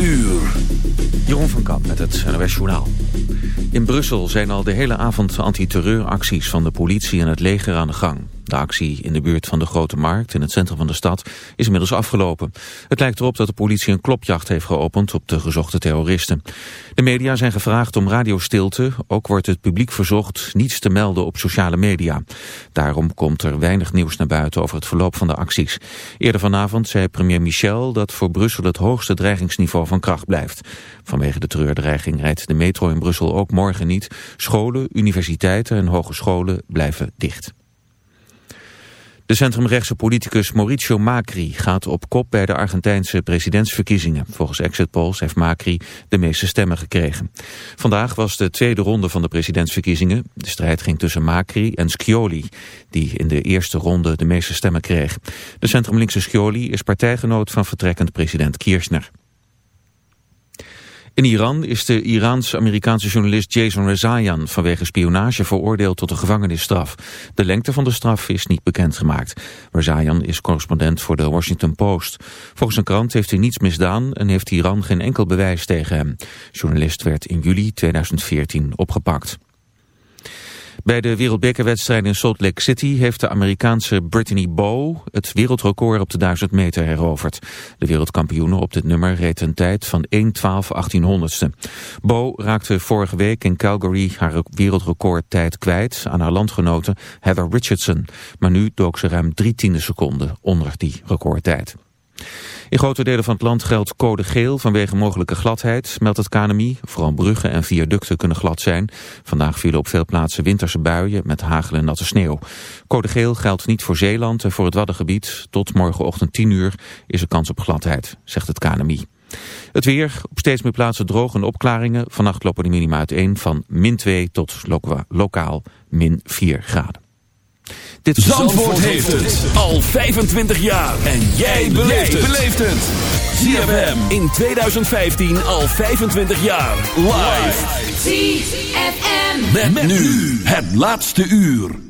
uur. Jeroen van Kamp met het NOS Journaal. In Brussel zijn al de hele avond antiterreuracties van de politie en het leger aan de gang. De actie in de buurt van de Grote Markt in het centrum van de stad is inmiddels afgelopen. Het lijkt erop dat de politie een klopjacht heeft geopend op de gezochte terroristen. De media zijn gevraagd om radiostilte. Ook wordt het publiek verzocht niets te melden op sociale media. Daarom komt er weinig nieuws naar buiten over het verloop van de acties. Eerder vanavond zei premier Michel dat voor Brussel het hoogste dreigingsniveau van kracht blijft. Vanwege de terreurdreiging rijdt de metro in Brussel ook morgen niet. Scholen, universiteiten en hogescholen blijven dicht. De centrumrechtse politicus Mauricio Macri gaat op kop bij de Argentijnse presidentsverkiezingen. Volgens exit polls heeft Macri de meeste stemmen gekregen. Vandaag was de tweede ronde van de presidentsverkiezingen. De strijd ging tussen Macri en Scioli, die in de eerste ronde de meeste stemmen kreeg. De centrumlinkse Scioli is partijgenoot van vertrekkend president Kirchner. In Iran is de Iraans-Amerikaanse journalist Jason Rezaian vanwege spionage veroordeeld tot een gevangenisstraf. De lengte van de straf is niet bekendgemaakt. Rezaian is correspondent voor de Washington Post. Volgens een krant heeft hij niets misdaan en heeft Iran geen enkel bewijs tegen hem. Journalist werd in juli 2014 opgepakt. Bij de wereldbekerwedstrijd in Salt Lake City heeft de Amerikaanse Brittany Bow het wereldrecord op de 1000 meter heroverd. De wereldkampioene op dit nummer reed een tijd van 1.12.1800ste. Bow raakte vorige week in Calgary haar wereldrecordtijd kwijt aan haar landgenote Heather Richardson. Maar nu dook ze ruim drie tiende seconden onder die recordtijd. In grote delen van het land geldt code geel vanwege mogelijke gladheid, meldt het KNMI. Vooral bruggen en viaducten kunnen glad zijn. Vandaag vielen op veel plaatsen winterse buien met hagel en natte sneeuw. Code geel geldt niet voor Zeeland en voor het Waddengebied. Tot morgenochtend 10 uur is er kans op gladheid, zegt het KNMI. Het weer, op steeds meer plaatsen droog en opklaringen. Vannacht lopen de minima uiteen van min 2 tot lokaal min 4 graden. Dit Zandvoort, Zandvoort heeft het al 25 jaar. En jij beleeft het. ZFM in 2015 al 25 jaar. Live. ZFM. Met, met nu het laatste uur.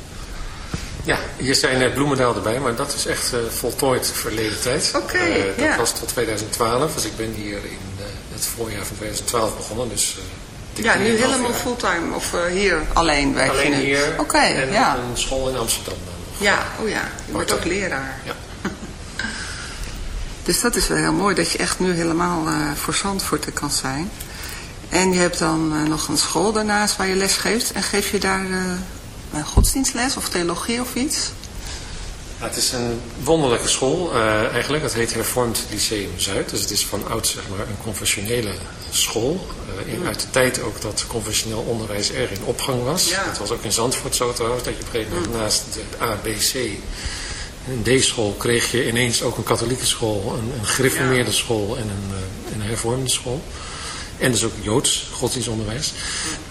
Ja, hier zijn net Bloemendaal erbij, maar dat is echt uh, voltooid verleden tijd. Oké, okay, uh, Dat was tot 2012, dus ik ben hier in het voorjaar van 2012 begonnen. Dus, ja, nu helemaal fulltime of hier alleen werk alleen hier Oké, okay, en ja. een school in Amsterdam dan nog. Ja, oh ja, je wordt ook leraar. Ja. Dus dat is wel heel mooi dat je echt nu helemaal uh, voor Zandvoort kan zijn. En je hebt dan uh, nog een school daarnaast waar je les geeft. En geef je daar uh, godsdienstles of theologie of iets? Ja, het is een wonderlijke school eigenlijk. Het heet Hervormd Lyceum Zuid. Dus het is van oud zeg maar een confessionele school. In, uit de tijd ook dat confessioneel onderwijs erg in opgang was. Ja. Dat was ook in Zandvoort zo trouwens. Dat je op een gegeven moment naast de ABC in deze school kreeg je ineens ook een katholieke school, een, een gereformeerde school en een, uh, een hervormde school. En dus ook Joods godsdienstonderwijs.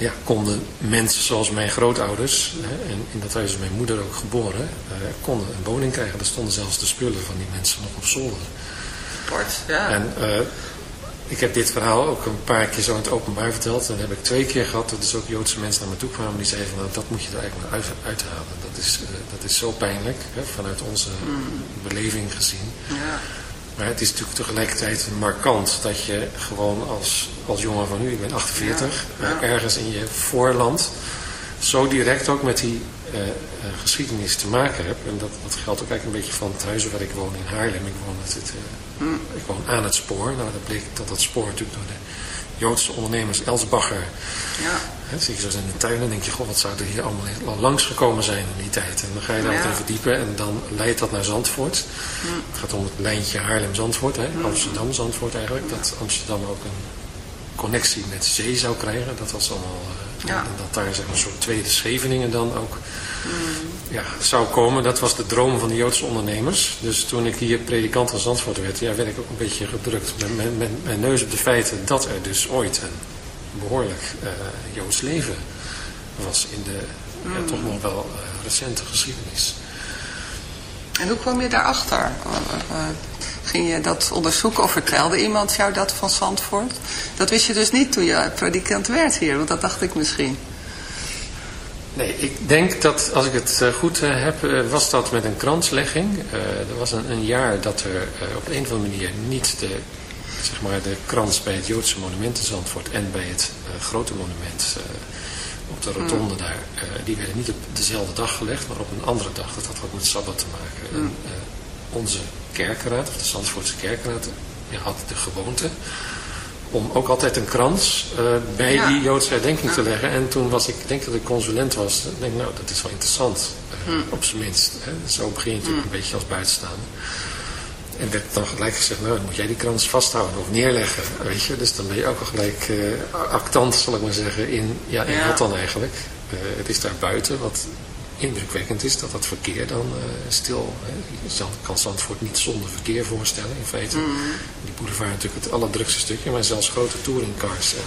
ja, konden mensen zoals mijn grootouders, hè, en in dat huis is mijn moeder ook geboren, uh, konden een woning krijgen. Er stonden zelfs de spullen van die mensen nog op zolder. Ja. En, ik heb dit verhaal ook een paar keer zo in het openbaar verteld. En dat heb ik twee keer gehad dat dus ook Joodse mensen naar me toe kwamen. Die zeiden van nou, dat moet je er eigenlijk maar uit, uithalen. Dat is, uh, dat is zo pijnlijk hè, vanuit onze mm. beleving gezien. Ja. Maar het is natuurlijk tegelijkertijd markant dat je gewoon als, als jongen van nu, ik ben 48, ja. Ja. ergens in je voorland zo direct ook met die geschiedenis te maken heb. En dat, dat geldt ook eigenlijk een beetje van het huis waar ik woon in Haarlem. Ik woon, het, hmm. ik woon aan het spoor. Nou, dat bleek dat dat spoor natuurlijk door de Joodse ondernemers Elsbacher. Ja. Zie je zo in de tuin en denk je, god, wat zou er hier allemaal langs gekomen zijn in die tijd. En dan ga je daar ja. verdiepen en dan leidt dat naar Zandvoort. Hm. Het gaat om het lijntje Haarlem-Zandvoort, hm. Amsterdam-Zandvoort eigenlijk. Dat Amsterdam ook een connectie met zee zou krijgen. Dat was allemaal... Uh, ja. En dat daar zeg maar, een soort tweede Scheveningen dan ook ja, zou komen. Dat was de droom van de Joodse ondernemers. Dus toen ik hier predikant van Zandvoort werd, ja, werd ik ook een beetje gedrukt met mijn neus op de feiten dat er dus ooit een behoorlijk uh, Joods leven was in de ja, toch nog wel uh, recente geschiedenis. En hoe kwam je daarachter? Uh, ging je dat onderzoeken of vertelde iemand jou dat van Zandvoort? Dat wist je dus niet toen je predikant werd hier, want dat dacht ik misschien. Nee, ik denk dat, als ik het goed heb, was dat met een kranslegging. er was een, een, jaar dat er op een of andere manier niet de zeg maar, de krans bij het Joodse monument in Zandvoort en bij het grote monument op de rotonde daar, uh, die werden niet op dezelfde dag gelegd, maar op een andere dag. Dat had wat met Sabbat te maken. En, onze kerkenraad, of de Zandvoortse kerkenraad, ja, had de gewoonte om ook altijd een krans bij ja. die Joodse herdenking te leggen. En toen was ik, denk dat ik consulent was, ik denk nou, dat is wel interessant, op zijn minst. Hè. Zo begin je natuurlijk een beetje als buitenstaander. En werd dan gelijk gezegd, nou dan moet jij die krans vasthouden of neerleggen, weet je. Dus dan ben je ook al gelijk uh, actant, zal ik maar zeggen, in, ja, in wat dan eigenlijk. Het is daar buiten, wat indrukwekkend is, dat dat verkeer dan uh, stil, je kan Zandvoort niet zonder verkeer voorstellen in feite. Mm. Die boulevard natuurlijk het allerdrukste stukje, maar zelfs grote touringcars en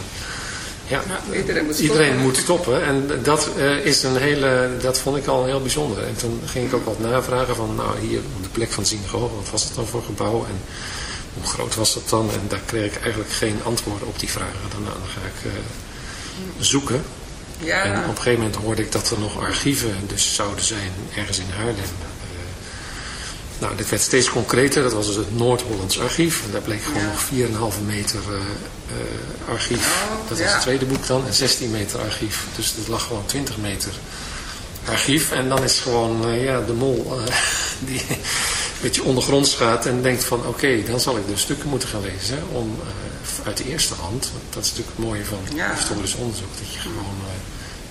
ja, iedereen, moet, iedereen moet stoppen. En dat, uh, is een hele, dat vond ik al heel bijzonder. En toen ging ik ook wat navragen van, nou hier op de plek van synagoge, wat was het dan voor gebouw? En hoe groot was dat dan? En daar kreeg ik eigenlijk geen antwoorden op die vragen. Dan, nou, dan ga ik uh, zoeken. Ja. En op een gegeven moment hoorde ik dat er nog archieven dus zouden zijn ergens in Haarlem. Uh, nou, dit werd steeds concreter. Dat was dus het Noord-Hollands archief. En daar bleek gewoon ja. nog 4,5 meter uh, archief. Oh, dat was het tweede boek dan. En 16 meter archief. Dus het lag gewoon 20 meter archief. En dan is gewoon uh, ja, de mol uh, die een beetje ondergronds gaat en denkt van oké, okay, dan zal ik dus stukken moeten gaan lezen. Om uit de eerste hand, dat is natuurlijk het mooie van ja. historisch onderzoek. Dat je gewoon...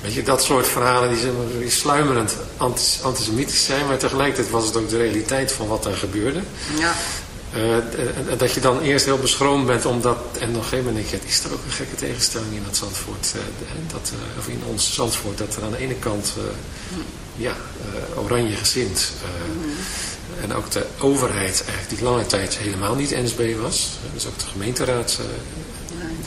Weet je, dat soort verhalen die, die sluimerend antisemitisch zijn, maar tegelijkertijd was het ook de realiteit van wat daar gebeurde. Ja. Uh, dat je dan eerst heel beschroomd bent omdat, en op een gegeven moment denk je, is er ook een gekke tegenstelling in dat Zandvoort, uh, dat, uh, of in ons Zandvoort, dat er aan de ene kant ja, oranje gezind en ook de overheid eigenlijk die lange tijd helemaal niet NSB was, dus ook de gemeenteraad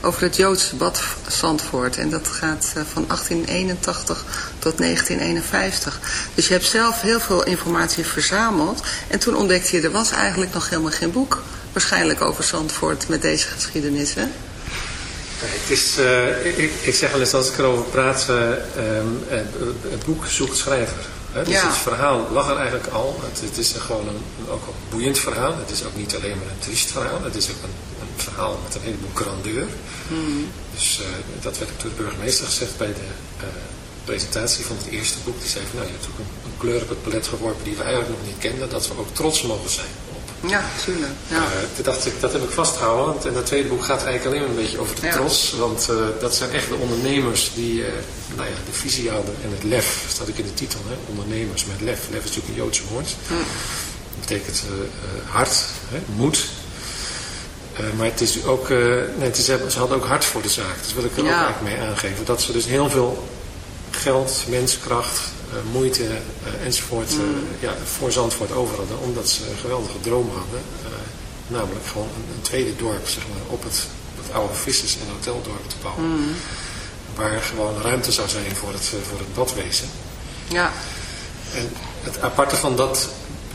over het Joodse bad Zandvoort. En dat gaat eh, van 1881 tot 1951. Dus je hebt zelf heel veel informatie verzameld. En toen ontdekte je, er was eigenlijk nog helemaal geen boek. Waarschijnlijk over Zandvoort met deze geschiedenis, hè? het is, uh, ik, ik, zeg wel eens als ik erover praat, uh, um, het boek zoekt schrijver. Hè? Dus ja. het verhaal lag er eigenlijk al. Het, het is gewoon een, ook een boeiend verhaal. Het is ook niet alleen maar een triest verhaal. Het is ook een verhaal met een heleboel grandeur. Mm. Dus uh, dat werd ook door de burgemeester gezegd bij de presentatie van het eerste boek. Die zei van nou je hebt ook een, een kleur op het palet geworpen die we eigenlijk nog niet kenden. Dat we ook trots mogen zijn. Ja, tuurlijk. Ja. Uh, toen dacht ik, dat heb ik vastgehouden. Want en dat tweede boek gaat eigenlijk alleen maar een beetje over de ja. tros. Want dat zijn echt de ondernemers die nou ja, de visie hadden. En het lef, staat ook in de titel. Hè? Ondernemers met lef. Lef is natuurlijk een Joodse woord. Dat betekent hart, hè? moed. Maar het is ook, nee, het is, ze hadden ook hart voor de zaak. Dus wil ik er ja. ook eigenlijk mee aangeven. Dat ze dus heel veel geld, menskracht, uh, moeite uh, enzovoort mm. uh, ja, voor Zandvoort over hadden. Omdat ze een geweldige droom hadden. namelijk gewoon een, een, tweede dorp zeg maar, op het, het oude vissers- en hoteldorp te bouwen. Mm. Waar gewoon ruimte zou zijn voor het, voor het badwezen. Ja. En het aparte van dat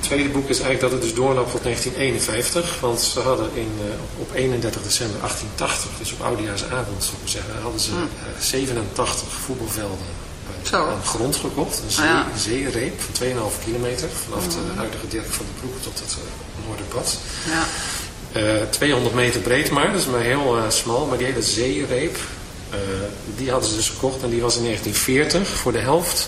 tweede boek is eigenlijk dat het dus doorloopt tot 1951. Want ze hadden in, op 31 december 1880, dus op oudejaarsavond zou ik zeggen, hadden ze mm. 87 voetbalvelden Zo. aan grond gekocht. Een, zee, Ja. een zeereep van 2,5 kilometer. Vanaf de huidige Dirk van de Broek tot het Noorderbad. Ja. Uh, 200 meter breed maar, dat is maar heel uh, smal. Maar die hele zeereep, uh, die hadden ze dus gekocht. En die was in 1940 voor de helft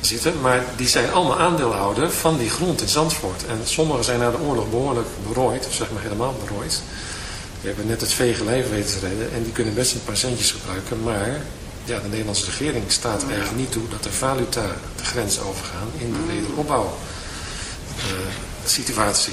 zitten. Maar die zijn allemaal aandeelhouder van die grond in Zandvoort. En sommigen zijn na de oorlog behoorlijk berooid, of zeg maar helemaal berooid. Die hebben net het vege lijf weten te redden en die kunnen best een paar centjes gebruiken. Maar ja, de Nederlandse regering staat er niet toe dat de valuta de grens overgaan in de wederopbouw uh, situatie.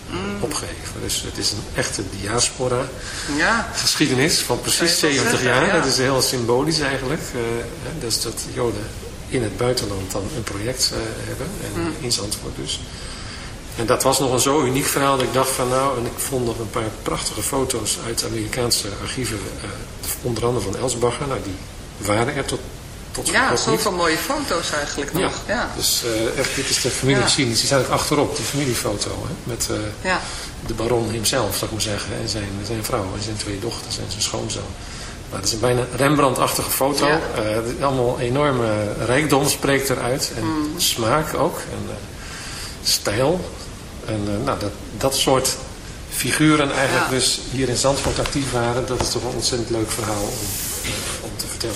Mm. opgegeven. Dus het is een echte diaspora Ja. geschiedenis van precies Zou je wel 70 zeggen, jaar. ja. Dat is heel symbolisch eigenlijk. Uh, dus dat Joden in het buitenland dan een project uh, hebben. En Mm. in Zandvoort dus. En dat was nog een zo uniek verhaal dat ik dacht van nou, en ik vond nog een paar prachtige foto's uit Amerikaanse archieven, uh, onder andere van Elsbacher. Nou, die waren er tot, tot Ja, zoveel mooie foto's eigenlijk nog. Ja, Ja. dus uh, echt, dit is de familiegeschiedenis. Die staat ook achterop, de familiefoto. Hè, met uh, ja. de baron hemzelf, zou ik maar zeggen. En zijn, zijn vrouw en zijn twee dochters en zijn schoonzoon. Maar het is een bijna Rembrandt-achtige foto. Ja. Uh, allemaal enorme rijkdom spreekt eruit. En Mm. smaak ook. En stijl. En nou, dat, dat soort figuren eigenlijk Ja. dus hier in Zandvoort actief waren. Dat is toch een ontzettend leuk verhaal om, om te vertellen.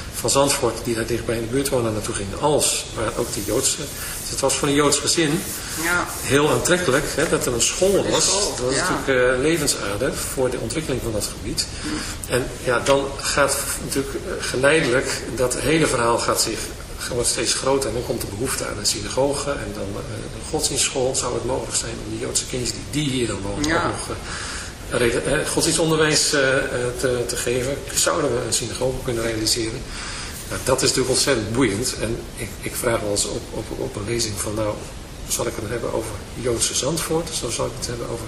van Zandvoort die daar dichtbij in de buurt wonen naartoe gingen, als waar ook de Joodse. Dus het was voor een Joods gezin ja. heel aantrekkelijk hè, dat er een school was. School, dat was ja. natuurlijk uh, levensader voor de ontwikkeling van dat gebied. En ja, dan gaat natuurlijk geleidelijk, dat hele verhaal gaat zich wordt steeds groter en dan komt de behoefte aan een synagoge en dan uh, een godsdienstschool. Zou het mogelijk zijn om die Joodse kinderen die, die hier dan wonen ook nog uh, godsdienstonderwijs te, te, geven? Zouden we een synagoge kunnen realiseren? Nou, dat is natuurlijk ontzettend boeiend en ik, ik vraag wel eens op, op, op een lezing van nou, zal ik het hebben over Joodse Zandvoort of zal ik het hebben over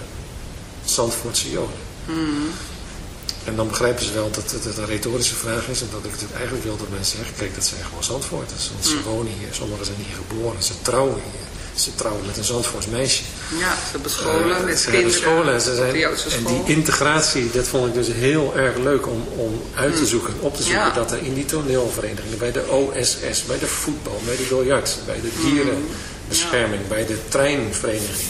Zandvoortse Joden? Mm. En dan begrijpen ze wel dat het een retorische vraag is. En dat ik natuurlijk eigenlijk wil dat mensen zeggen, kijk, dat zijn gewoon Zandvoorters. Want ze Mm. wonen hier, sommigen zijn hier geboren, ze trouwen hier. Ze trouwen met een Zandvoorts meisje. Ja, ze hebben scholen Uh, met ze kinderen. scholen. Ze zijn, en die integratie, dat vond ik dus heel erg leuk om, om uit te Mm. zoeken, op te zoeken. Ja. Dat er in die toneelverenigingen, bij de OSS, bij de voetbal, bij de biljart, bij de Mm. dierenbescherming, bij de treinvereniging.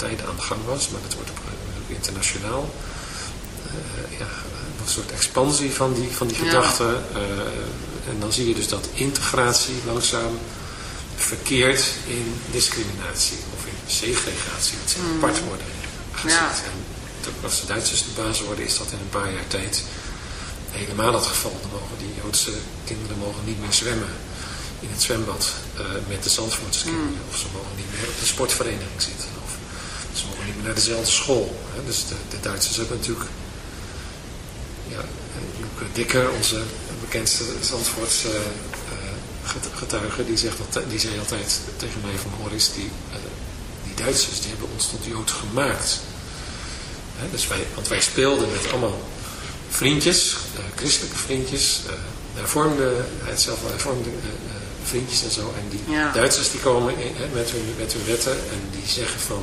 een tijd aan de gang was, maar dat wordt ook internationaal. ja, een soort expansie van die, van die Ja. gedachten. en dan zie je dus dat integratie langzaam verkeert in discriminatie of in segregatie. Dat ze Mm. apart worden gezet. Ja. En als de Duitsers de baas worden, is dat in een paar jaar tijd helemaal het geval. Dan mogen die Joodse kinderen mogen niet meer zwemmen in het zwembad uh, met de Zandvoortse kinderen. Mm. Of ze mogen niet meer op de sportvereniging zitten. Ze mogen niet meer naar dezelfde school. Hè. Dus de, de, Duitsers hebben natuurlijk... Ja, Joeke Dikker, onze bekendste Zandvoortse uh, getuige, die, zegt dat, die zei altijd tegen mij van Horis, die, uh, die Duitsers die hebben ons tot Jood gemaakt. He, dus wij, want wij speelden met allemaal vriendjes, uh, christelijke vriendjes, uh, hervormde, hij had zelf wel hervormde uh, vriendjes en zo. En die ja. Duitsers die komen in, he, met, hun, met hun wetten en die zeggen van,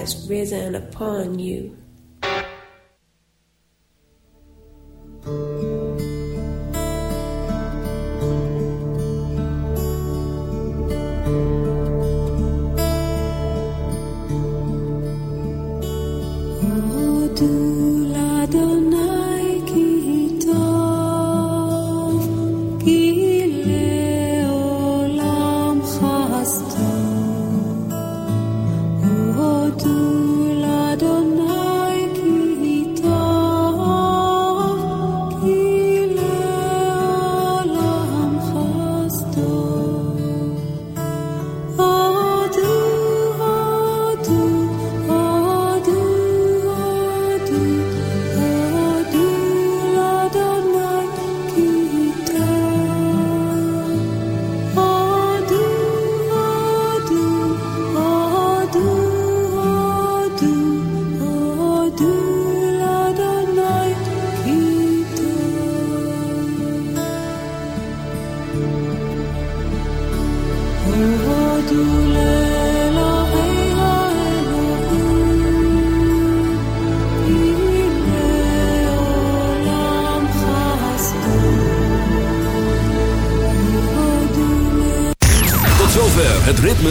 Has risen upon you.